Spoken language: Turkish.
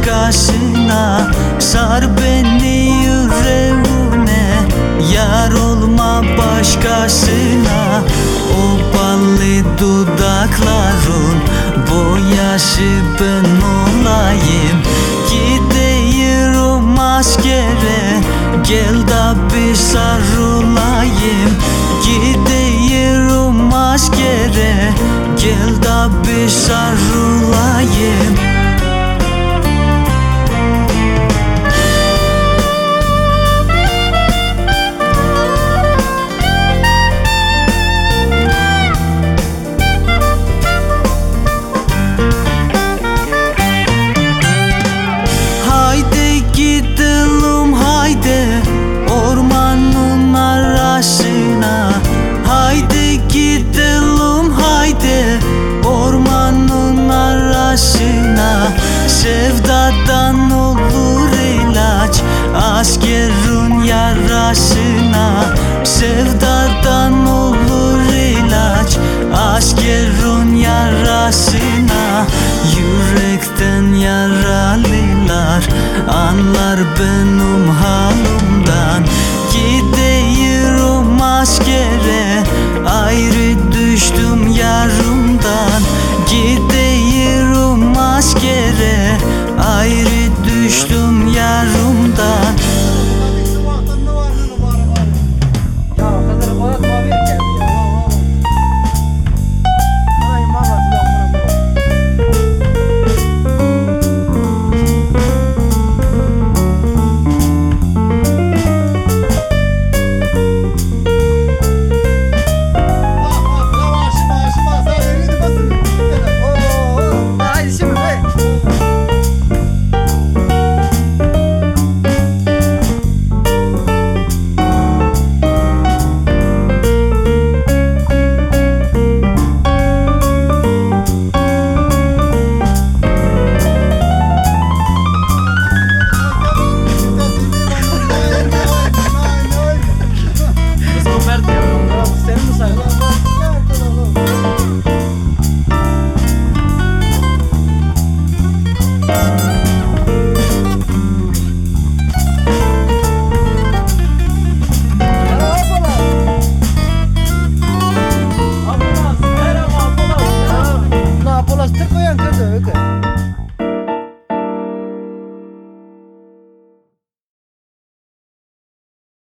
başkasına Sar beni yüreğine. Yar olma başkasına O ballı dudakların Boyaşı ben olayım. Gidiyorum askere Gel da bir sarılayım. Gidiyorum askere Gel da bir sarılayım yaraşına Sevdadan olur ilaç Aşk yerun yarasına. Yürekten yaralılar Anlar benim halımdan. Gideyirim askere Ayrı düştüm yarımdan. Gideyirim askere Ayrı düştüm Okay. good.